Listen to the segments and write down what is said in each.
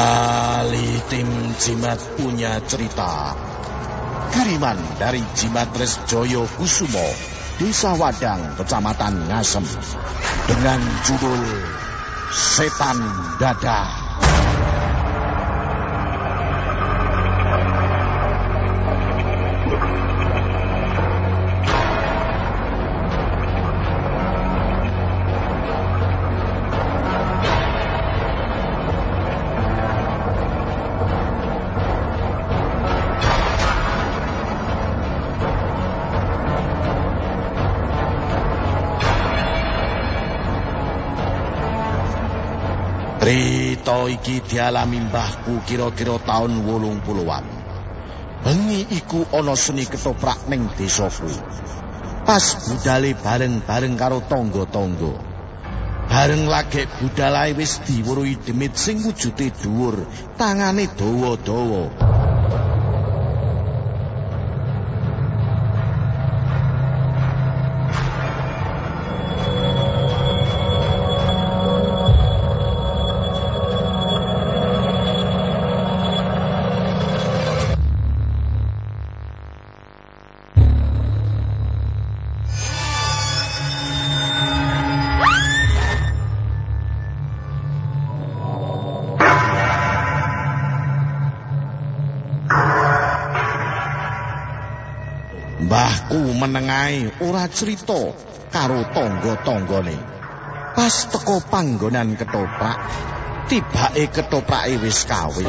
Kembali tim Jimat punya cerita. Kiriman dari Jimat Res Joyo Kusumo, Desa Wadang, Kecamatan Ngasem. Dengan judul Setan Dadah. Iki dialami mbahku kira-kira taun wolung puluhan. Bengi iku ana seni ketoprak ning desaku. Pas budale bareng-bareng karo tangga-tangga. Bareng lagek budalae wis diwuruhi demit sing wujude dhuwur, tangane dawa-dawa. Mbahku menengai ora cerita karo tangga-tanggane. Pas teko panggonan ketoprak, tibake ketoprake wis kawin.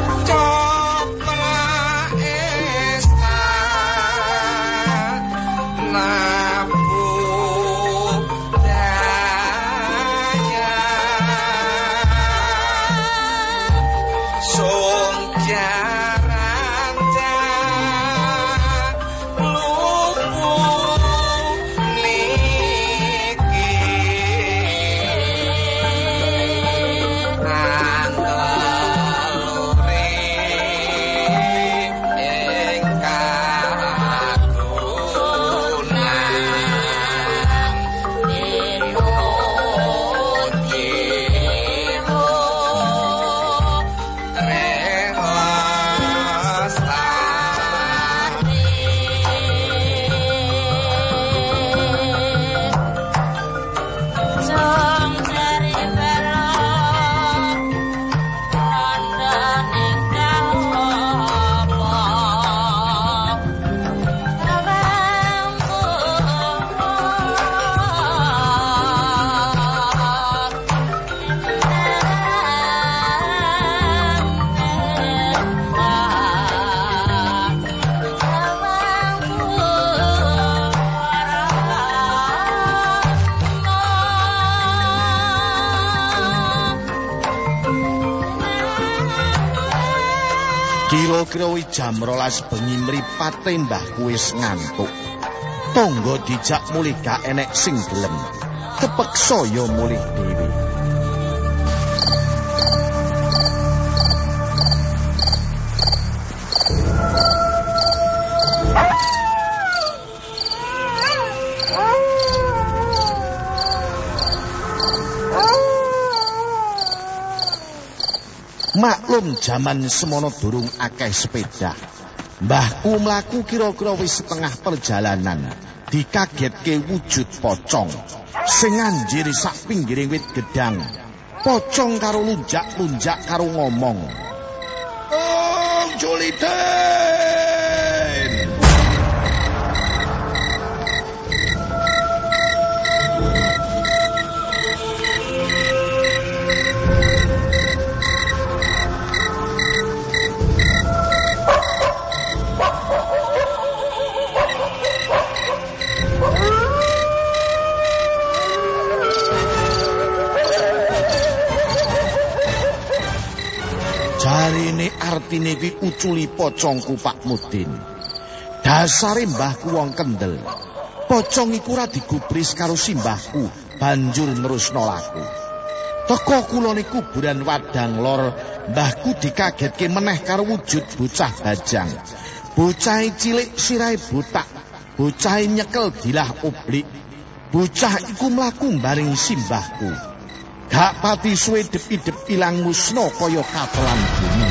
Kira-kira jam rolas bengi mripate mbahku wis ngantuk. Tonggo dijak mulih gak enek sing gelem. Kepeksa ya mulih dhewe. Maklum jaman semono durung akeh sepeda. Mbahku mlaku kira-kira wis setengah perjalanan. Dikagetke wujud pocong. Sing anjiri sak pinggiring wit gedang. Pocong karo lunjak-lunjak karo ngomong. Oh, Juliden! Artine kuwi uculi pocongku Pak Mudin. Dasare mbahku wong kendel. Pocong iku ora digubris karo simbahku, banjur nerusno laku. Teko kulone kuburan wadang lor, mbahku dikagetke meneh karo wujud bocah bajang. Bocah cilik sirahe botak, bocah nyekel dilah oblik. Bocah iku mlaku mbaring simbahku. gak pati suwe dep-dep ilang musna kaya katelan bumi.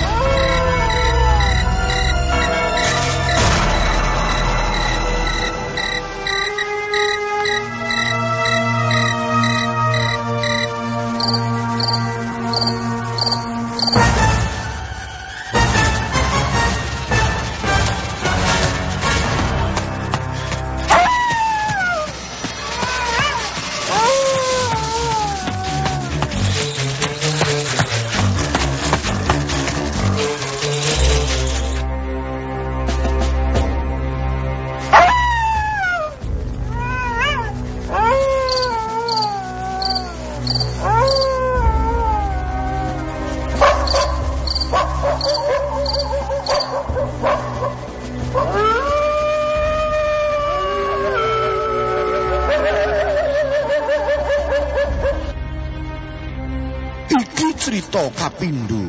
Cerita kapindho.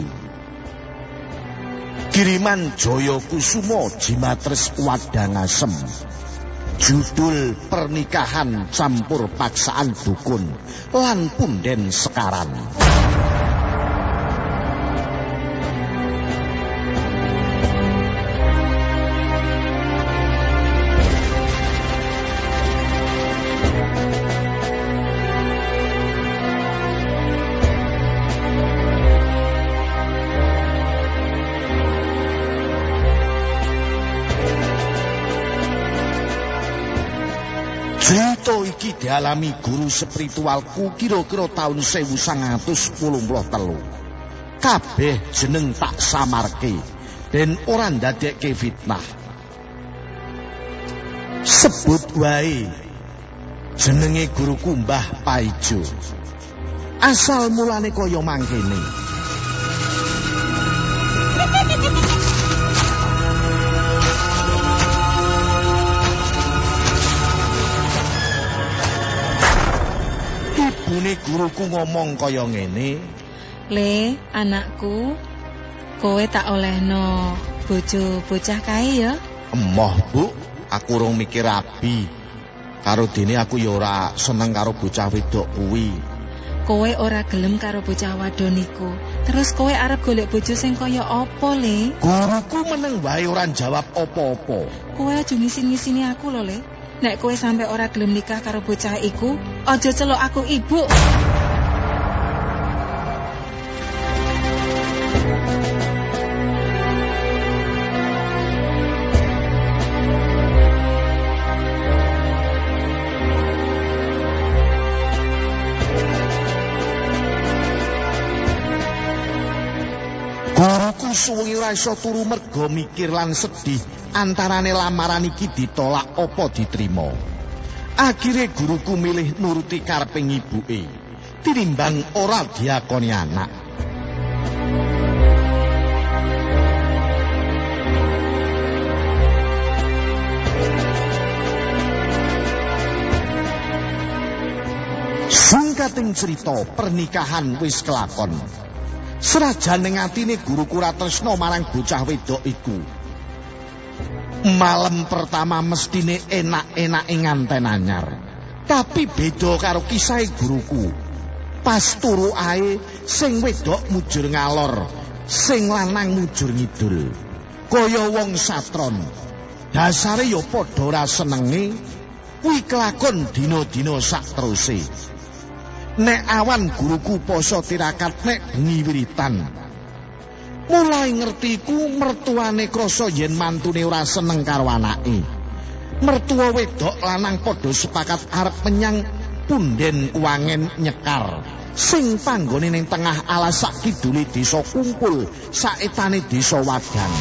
Kiriman Jaya Kusuma Jimatres Wadangasem. Judul Pernikahan Campur Paksaan Dukun lan Punden Sekaran. Dialami guru spiritualku kira-kira tahun 1983. Kabeh jeneng tak samarke dan ora ndadekke fitnah. Sebut wae jenenge guruku Mbah Paijo. Asal mulane kaya mangkene. Ibune guruku ngomong kaya ngene, Le, anakku, kowe tak olehno bojo bocah kae ya. "Emoh, Bu, aku urung mikir rabi. Karo dene aku ya ora seneng karo bocah wedok kuwi." Kowe ora gelem karo bocah wadon iku. Terus kowe arep golek bojo sing kaya apa, Le? Guruku meneng wae ora jawab apa-apa. Kowe aja ngisin-ngisini aku lho, Le. Nek kowe sampe ora gelem nikah karo bocah iku, aja celuk aku ibu. Guruku suwengi ora iso turu merga mikir lan sedih antarane lamaran iki ditolak apa diterima. Akhire guruku milih nuruti kareping ibuke tinimbang ora diakoni anak. Singkating cerita pernikahan wis kelakon. Serajan ning atine guruku ra tresna marang bocah wedok iku. Malam pertama mestine enak-enak ing nganten anyar. Tapi beda karo kisah guruku. Pas turu ae sing wedok mujur ngalor, sing lanang mujur ngidul. Kaya wong satron. Dasare ya padha ora senenge kuwi kelakon dina-dina sak. Nek awan guruku poso tirakat nek bengi wiritan. Mulai ngerti ku mertuane krasa yen mantune ora seneng karo anake. Mertua wedok lanang padha sepakat arep menyang punden kuangen nyekar. Sing panggone ning tengah alas sak kidule desa kumpul saetane desa wadang.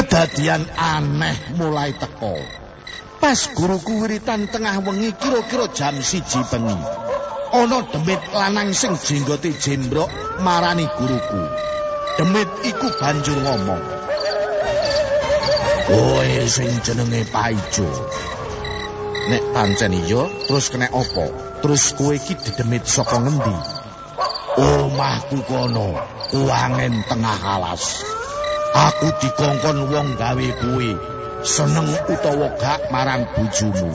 Kedadian aneh mulai teko. Pas guruku wiritan tengah wengi kira-kira jam siji bengi. Ana demit lanang sing jenggote jembrok marani guruku. Demit iku banjur ngomong. Kowe sing jenenge Paijo. Nek pancen iya, terus kena apa? Terus kowe iki didemit saka ngendi? Omahku kono, uangen tengah alas. Aku dikongkon wong gawe kuwe, seneng utawa gak marang bojomu.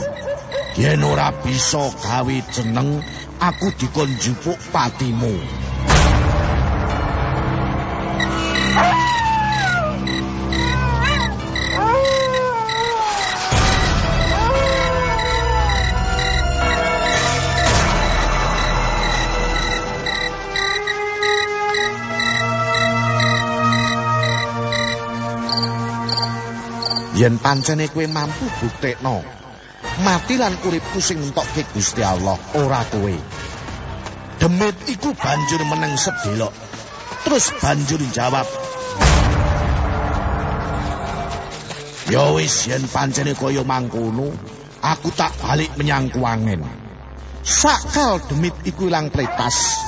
Yen ora bisa gawe jeneng, aku dikon jupuk patimu. Yen pancene kowe mampu buktekno mati lan uripku sing entokke Gusti Allah ora kowe. Demit iku banjur meneng sedelok terus banjur jawab. Ya wis yen pancene kaya mangkono aku tak balik menyang kuangen sakal demit iku ilang pletas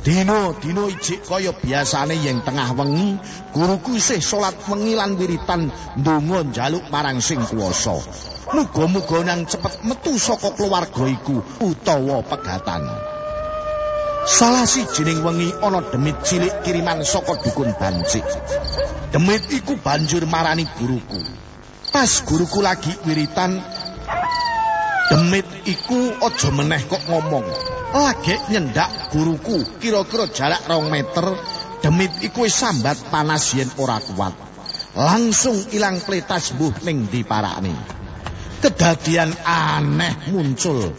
Dino, dino ijik kaya biasane yang tengah wengi, guruku isih salat wengi lan wiritan ndonga njaluk marang sing kuwasa. Muga-muga nang cepet metu saka keluarga iku utawa pegatan. Salah sijining wengi ana demit cilik kiriman saka dukun bancik. Demit iku banjur marani guruku. Pas guruku lagi wiritan, demit iku aja meneh kok ngomong. Lagi nyendak guruku kira-kira jarak rong meter demit iku sambat panas yen ora kuat. Langsung ilang pletas buh ning diparakne. Kedadian aneh muncul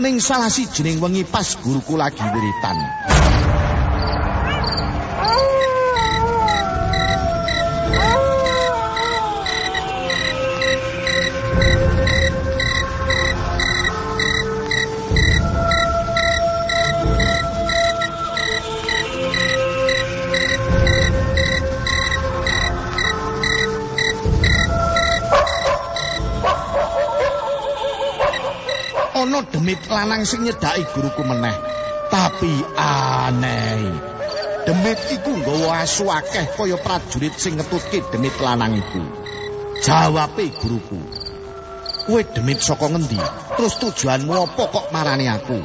ning salah si jening wengi pas guruku lagi wiritan ana demit lanang sing nyedaki guruku meneh. Tapi aneh. Demit iku nggawa asu akeh kaya prajurit sing ngetutke demit lanang iku. Jawabe guruku. Kowe demit saka ngendi? Terus tujuanmu apa kok marani aku?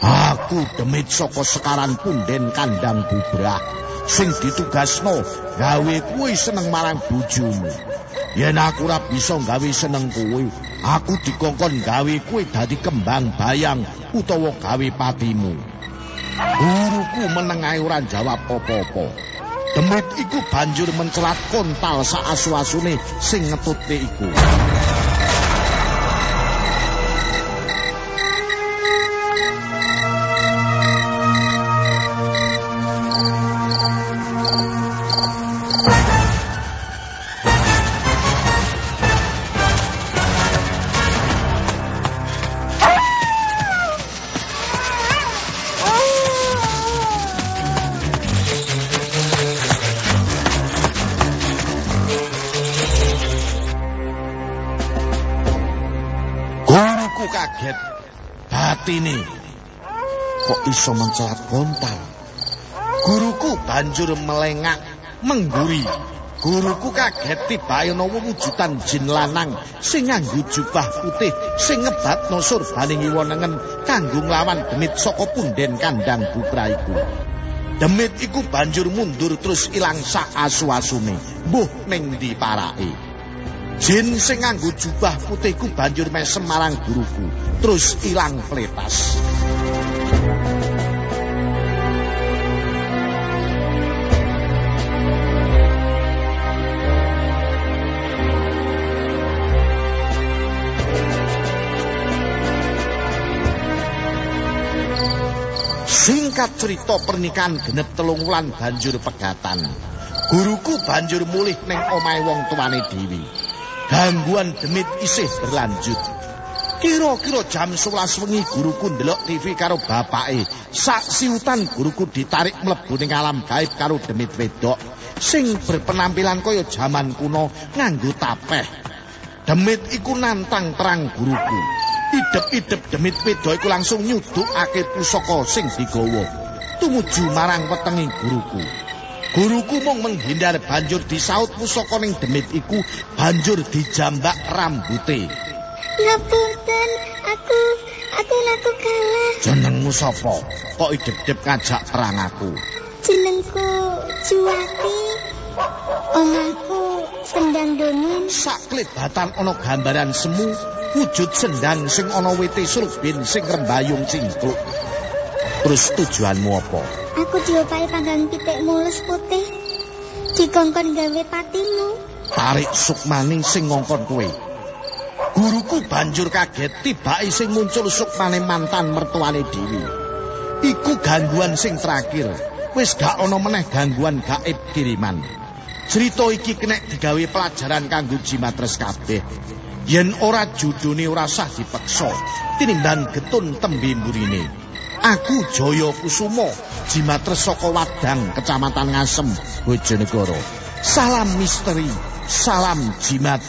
Aku demit saka sekaran punden kandang bubrah sing ditugasno gawe kuwi seneng marang bojomu. Yen aku ora bisa gawe seneng kowe, aku dikongkon gawe kowe dadi kembang bayang utawa gawe patimu. Guruku meneng ae ora jawab apa-apa. Demit iku banjur mencelat kontal sak asu-asune sing ngetutne iku. Batine kok iso mencelat kontal. Guruku banjur melengak mengguri. Guruku kaget tibae ana wujudan jin lanang sing nganggo jubah putih sing ngebatno surbaning iwonengen kanggo nglawan demit saka punden kandang bupra iku. Demit iku banjur mundur terus ilang sak asu-asune. Mbuh ning ndi parake. Jin sing nganggo jubah putihku banjur mesem marang guruku, terus ilang pletas. Singkat cerita pernikahan genep telung wulan banjur pegatan. Guruku banjur mulih ning omahe wong tuane dhewe. Gangguan demit isih berlanjut. Kira-kira jam 11 wengi guruku ndelok TV karo bapake. Sak siutan guruku ditarik mlebu ning alam gaib karo demit wedok. sing berpenampilan kaya jaman kuno nganggo tapeh. Demit iku nantang terang guruku. Idep-idep demit wedo iku langsung nyudukake pusaka sing digawa tumuju marang wetengi guruku. Guruku mung menghindar banjur disaut pusaka ning demit iku banjur dijambak rambute. Ngapunten, aku aku naku kalah. Jenengmu sapa? Kok idep-idep ngajak perang aku? Jenengku Juwati. Omahku Sendang Dongin. Saklebatan ana gambaran semu wujud sendang sing ana wite sulbin sing rembayung cingkluk. Terus tujuanmu apa? Aku diopai panggang pitik mulus putih. Dikongkon gawe patimu. Tarik Sukmani sing ngongkon kowe. Guruku banjur kaget tibake sing muncul Sukmane mantan mertuane Dewi. Iku gangguan sing terakhir. Wis gak ana meneh gangguan gaib kiriman. Cerita iki kena digawe pelajaran kanggo jimatres kabeh. Yen ora judune ora sah dipeksa, tinimbang getun tembe mburine. Aku Jaya Kusumo, jimatres saka Wadang, Kecamatan Ngasem, Bojonegoro. Salam misteri, salam jimat